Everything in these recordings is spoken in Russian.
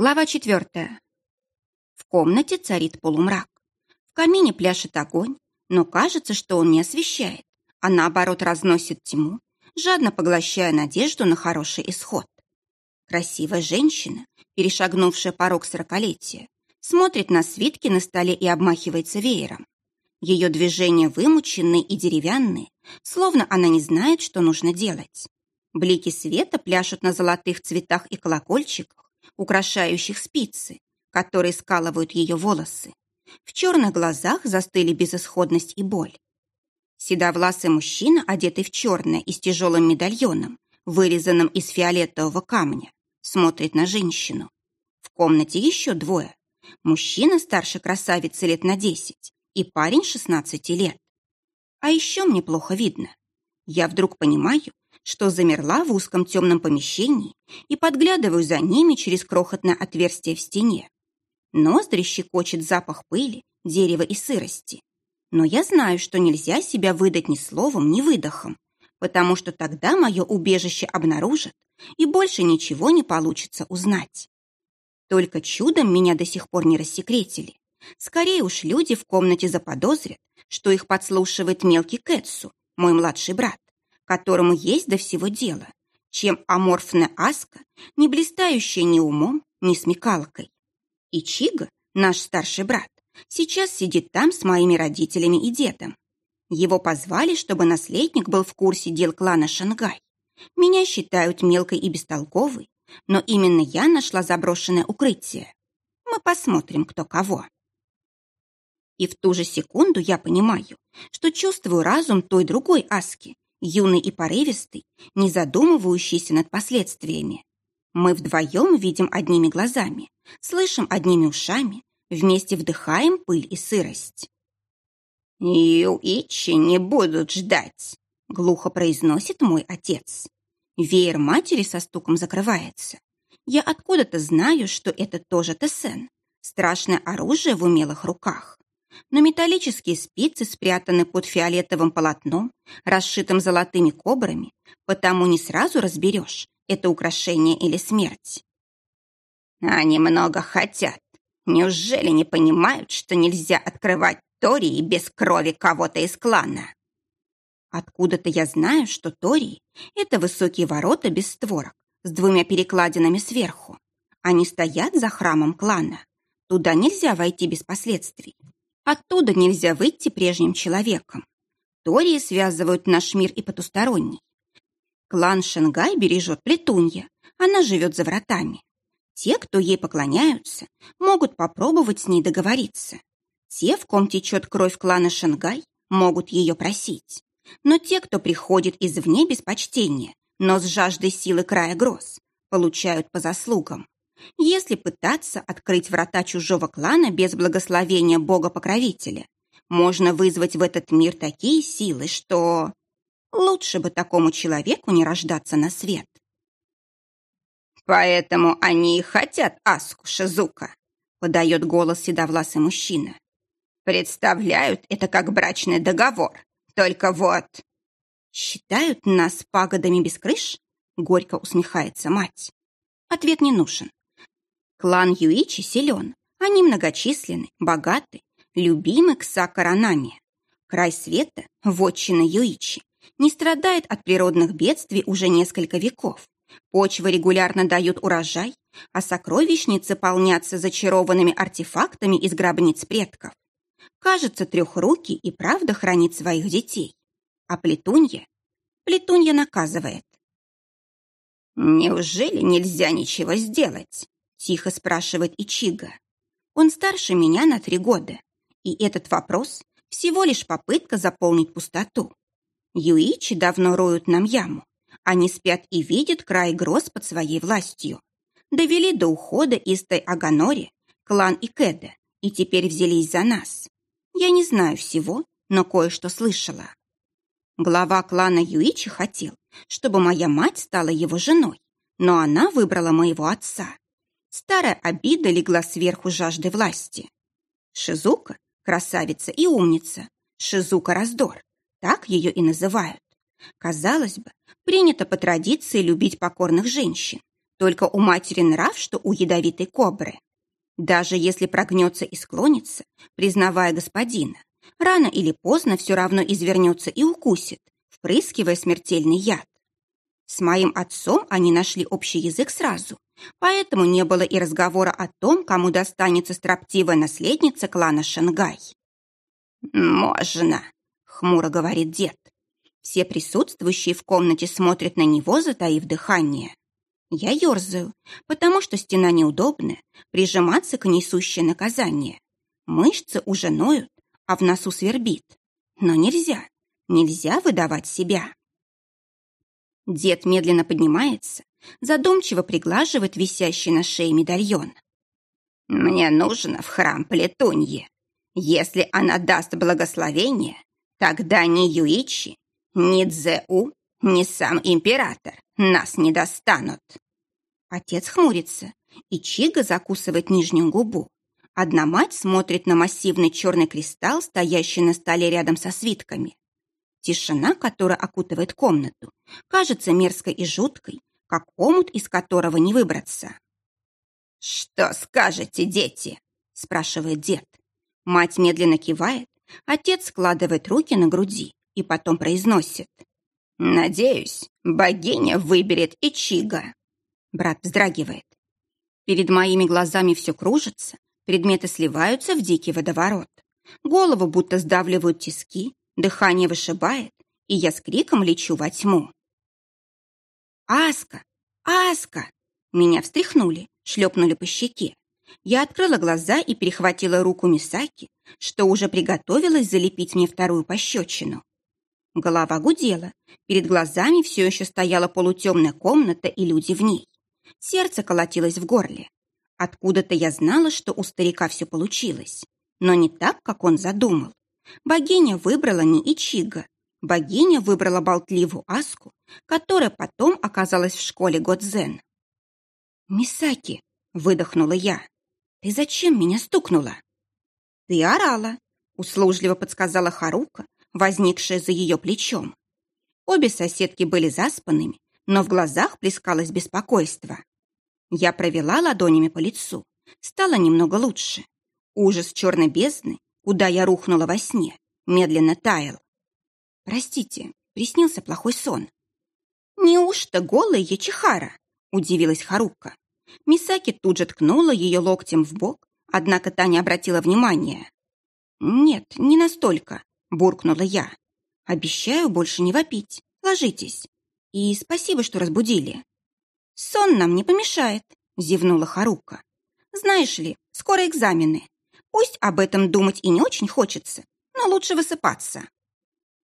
Глава четвертая. В комнате царит полумрак. В камине пляшет огонь, но кажется, что он не освещает, а наоборот разносит тьму, жадно поглощая надежду на хороший исход. Красивая женщина, перешагнувшая порог сорокалетия, смотрит на свитки на столе и обмахивается веером. Ее движения вымученные и деревянные, словно она не знает, что нужно делать. Блики света пляшут на золотых цветах и колокольчиках, украшающих спицы, которые скалывают ее волосы. В черных глазах застыли безысходность и боль. Седовласый мужчина, одетый в черное и с тяжелым медальоном, вырезанным из фиолетового камня, смотрит на женщину. В комнате еще двое. Мужчина старше красавицы лет на десять и парень шестнадцати лет. А еще мне плохо видно. Я вдруг понимаю, что замерла в узком темном помещении и подглядываю за ними через крохотное отверстие в стене. Ноздри щекочет запах пыли, дерева и сырости. Но я знаю, что нельзя себя выдать ни словом, ни выдохом, потому что тогда мое убежище обнаружат, и больше ничего не получится узнать. Только чудом меня до сих пор не рассекретили. Скорее уж люди в комнате заподозрят, что их подслушивает мелкий Кэтсу, мой младший брат которому есть до всего дела, чем аморфная аска, не блистающая ни умом, ни смекалкой. И Чига, наш старший брат, сейчас сидит там с моими родителями и дедом. Его позвали, чтобы наследник был в курсе дел клана Шангай. Меня считают мелкой и бестолковой, но именно я нашла заброшенное укрытие. Мы посмотрим, кто кого. И в ту же секунду я понимаю, что чувствую разум той другой Аски, юный и порывистый, не задумывающийся над последствиями. Мы вдвоем видим одними глазами, слышим одними ушами, вместе вдыхаем пыль и сырость. «Юичи не будут ждать», — глухо произносит мой отец. Веер матери со стуком закрывается. Я откуда-то знаю, что это тоже Тесен, страшное оружие в умелых руках но металлические спицы спрятаны под фиолетовым полотном, расшитым золотыми кобрами, потому не сразу разберешь, это украшение или смерть. Они много хотят. Неужели не понимают, что нельзя открывать Тории без крови кого-то из клана? Откуда-то я знаю, что Тории — это высокие ворота без створок, с двумя перекладинами сверху. Они стоят за храмом клана. Туда нельзя войти без последствий. Оттуда нельзя выйти прежним человеком. Тории связывают наш мир и потусторонний. Клан Шенгай бережет Плетунья. Она живет за вратами. Те, кто ей поклоняются, могут попробовать с ней договориться. Те, в ком течет кровь клана Шенгай, могут ее просить. Но те, кто приходит извне без почтения, но с жаждой силы края гроз, получают по заслугам. Если пытаться открыть врата чужого клана без благословения бога-покровителя, можно вызвать в этот мир такие силы, что... Лучше бы такому человеку не рождаться на свет. «Поэтому они и хотят Аску Шизука», — подает голос седовласый мужчина. «Представляют это как брачный договор. Только вот...» «Считают нас пагодами без крыш?» — горько усмехается мать. Ответ не нужен. Клан Юичи силен. Они многочисленны, богаты, любимы к Сакаранами. Край света, вотчина Юичи, не страдает от природных бедствий уже несколько веков. Почвы регулярно дают урожай, а сокровищницы полнятся зачарованными артефактами из гробниц предков. Кажется, трехрукий и правда хранит своих детей. А Плетунья? Плетунья наказывает. Неужели нельзя ничего сделать? Тихо спрашивает Ичига. Он старше меня на три года, и этот вопрос всего лишь попытка заполнить пустоту. Юичи давно роют нам яму. Они спят и видят край гроз под своей властью. Довели до ухода из Тай-Аганори, клан Икеда, и теперь взялись за нас. Я не знаю всего, но кое-что слышала. Глава клана Юичи хотел, чтобы моя мать стала его женой, но она выбрала моего отца. Старая обида легла сверху жажды власти. Шизука – красавица и умница. Шизука – раздор. Так ее и называют. Казалось бы, принято по традиции любить покорных женщин. Только у матери нрав, что у ядовитой кобры. Даже если прогнется и склонится, признавая господина, рано или поздно все равно извернется и укусит, впрыскивая смертельный яд. С моим отцом они нашли общий язык сразу, поэтому не было и разговора о том, кому достанется строптивая наследница клана Шангай. «Можно», — хмуро говорит дед. Все присутствующие в комнате смотрят на него, затаив дыхание. Я ерзаю, потому что стена неудобная, прижиматься к ней сущее наказание. Мышцы уже ноют, а в носу свербит. Но нельзя, нельзя выдавать себя. Дед медленно поднимается, задумчиво приглаживает висящий на шее медальон. «Мне нужно в храм Плетунье. Если она даст благословение, тогда ни Юичи, ни Цзэу, ни сам император нас не достанут». Отец хмурится, и Чига закусывает нижнюю губу. Одна мать смотрит на массивный черный кристалл, стоящий на столе рядом со свитками. Тишина, которая окутывает комнату, кажется мерзкой и жуткой, как омут, из которого не выбраться. «Что скажете, дети?» – спрашивает дед. Мать медленно кивает, отец складывает руки на груди и потом произносит. «Надеюсь, богиня выберет Ичига». Брат вздрагивает. Перед моими глазами все кружится, предметы сливаются в дикий водоворот. Голову будто сдавливают тиски, Дыхание вышибает, и я с криком лечу во тьму. «Аска! Аска!» Меня встряхнули, шлепнули по щеке. Я открыла глаза и перехватила руку Мисаки, что уже приготовилась залепить мне вторую пощечину. Голова гудела, перед глазами все еще стояла полутемная комната и люди в ней. Сердце колотилось в горле. Откуда-то я знала, что у старика все получилось, но не так, как он задумал. Богиня выбрала не Ичига. Богиня выбрала болтливую Аску, которая потом оказалась в школе Годзен. «Мисаки», — выдохнула я, — «ты зачем меня стукнула?» «Ты орала», — услужливо подсказала Харука, возникшая за ее плечом. Обе соседки были заспанными, но в глазах плескалось беспокойство. Я провела ладонями по лицу. Стало немного лучше. Ужас черной бездны куда я рухнула во сне, медленно таял. Простите, приснился плохой сон. Неужто голая Ячихара? Удивилась Харука. Мисаки тут же ткнула ее локтем в бок, однако та не обратила внимания. «Нет, не настолько», — буркнула я. «Обещаю больше не вопить. Ложитесь. И спасибо, что разбудили». «Сон нам не помешает», — зевнула Харука. «Знаешь ли, скоро экзамены. Пусть об этом думать и не очень хочется, но лучше высыпаться.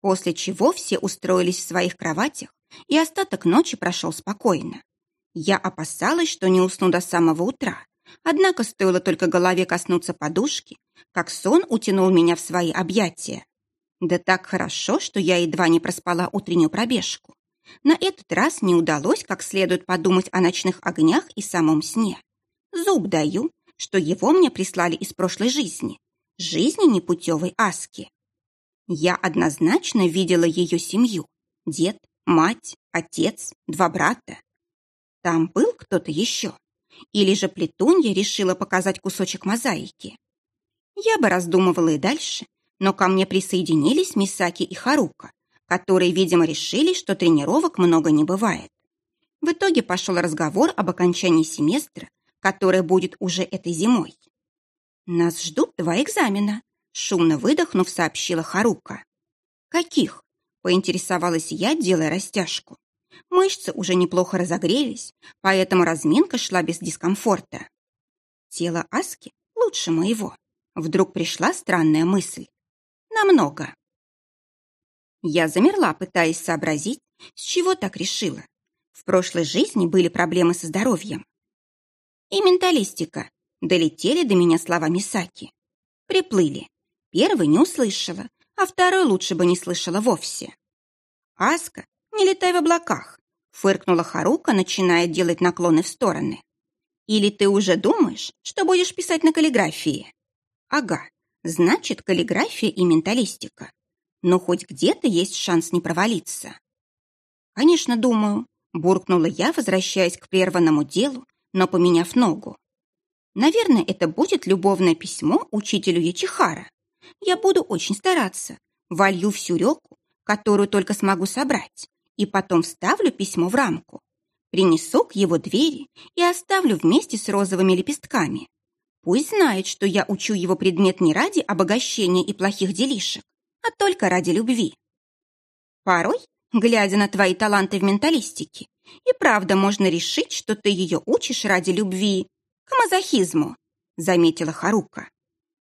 После чего все устроились в своих кроватях, и остаток ночи прошел спокойно. Я опасалась, что не усну до самого утра, однако стоило только голове коснуться подушки, как сон утянул меня в свои объятия. Да так хорошо, что я едва не проспала утреннюю пробежку. На этот раз не удалось как следует подумать о ночных огнях и самом сне. Зуб даю, что его мне прислали из прошлой жизни, жизни непутевой Аски. Я однозначно видела ее семью, дед, мать, отец, два брата. Там был кто-то еще? Или же Плетунья решила показать кусочек мозаики? Я бы раздумывала и дальше, но ко мне присоединились Мисаки и Харука, которые, видимо, решили, что тренировок много не бывает. В итоге пошел разговор об окончании семестра которая будет уже этой зимой. Нас ждут два экзамена, шумно выдохнув, сообщила Харука. Каких? Поинтересовалась я, делая растяжку. Мышцы уже неплохо разогрелись, поэтому разминка шла без дискомфорта. Тело Аски лучше моего. Вдруг пришла странная мысль. Намного. Я замерла, пытаясь сообразить, с чего так решила. В прошлой жизни были проблемы со здоровьем и менталистика. Долетели до меня слова Мисаки. Приплыли. Первый не услышала, а второй лучше бы не слышала вовсе. «Аска, не летай в облаках», — фыркнула Харука, начиная делать наклоны в стороны. «Или ты уже думаешь, что будешь писать на каллиграфии?» «Ага, значит, каллиграфия и менталистика. Но хоть где-то есть шанс не провалиться». «Конечно, думаю», буркнула я, возвращаясь к прерванному делу, но поменяв ногу. Наверное, это будет любовное письмо учителю Ячихара. Я буду очень стараться, волью всю реку, которую только смогу собрать, и потом вставлю письмо в рамку. Принесу к его двери и оставлю вместе с розовыми лепестками. Пусть знает, что я учу его предмет не ради обогащения и плохих делишек, а только ради любви. Порой, глядя на твои таланты в менталистике, и правда можно решить, что ты ее учишь ради любви к мазохизму, заметила Харука.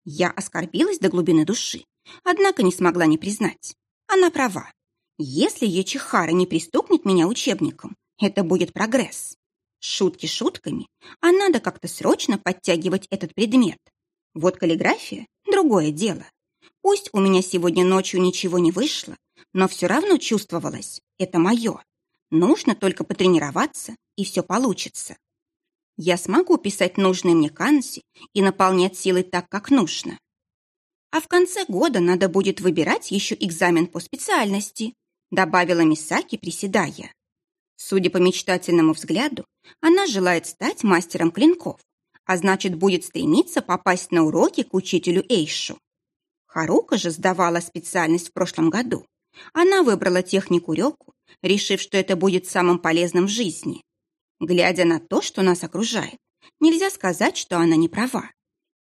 Я оскорбилась до глубины души, однако не смогла не признать. Она права. Если Ечихара не пристукнет меня учебником, это будет прогресс. Шутки шутками, а надо как-то срочно подтягивать этот предмет. Вот каллиграфия – другое дело. Пусть у меня сегодня ночью ничего не вышло, но все равно чувствовалось – это мое. Нужно только потренироваться, и все получится. Я смогу писать нужные мне канси и наполнять силой так, как нужно. А в конце года надо будет выбирать еще экзамен по специальности, добавила Мисаки, приседая. Судя по мечтательному взгляду, она желает стать мастером клинков, а значит, будет стремиться попасть на уроки к учителю Эйшу. Харука же сдавала специальность в прошлом году. Она выбрала технику Рёку, решив, что это будет самым полезным в жизни. Глядя на то, что нас окружает, нельзя сказать, что она не права.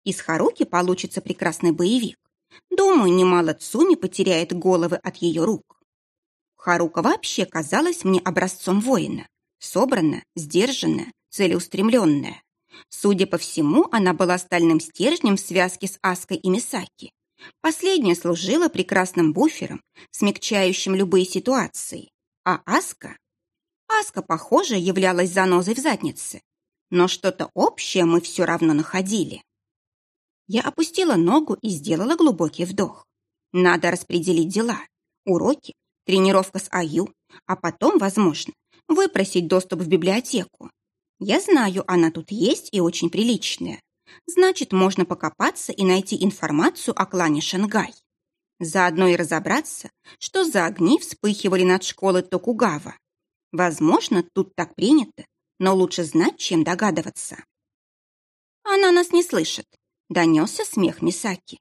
Из Харуки получится прекрасный боевик. Думаю, немало Цуми потеряет головы от ее рук. Харука вообще казалась мне образцом воина. Собранная, сдержанная, целеустремленная. Судя по всему, она была стальным стержнем в связке с Аской и Мисаки. Последняя служила прекрасным буфером, смягчающим любые ситуации. А Аска? Аска, похоже, являлась занозой в заднице. Но что-то общее мы все равно находили. Я опустила ногу и сделала глубокий вдох. Надо распределить дела. Уроки, тренировка с Аю, а потом, возможно, выпросить доступ в библиотеку. Я знаю, она тут есть и очень приличная. Значит, можно покопаться и найти информацию о клане Шангай. Заодно и разобраться, что за огни вспыхивали над школой Токугава. Возможно, тут так принято, но лучше знать, чем догадываться. Она нас не слышит. Донесся смех Мисаки.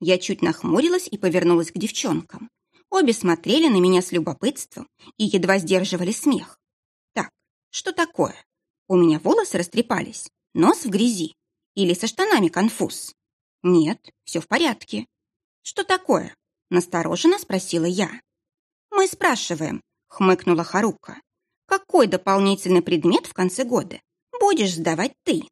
Я чуть нахмурилась и повернулась к девчонкам. Обе смотрели на меня с любопытством и едва сдерживали смех. Так, что такое? У меня волосы растрепались, нос в грязи. Или со штанами конфуз? Нет, все в порядке. Что такое? Настороженно спросила я. Мы спрашиваем, хмыкнула Харука. Какой дополнительный предмет в конце года будешь сдавать ты?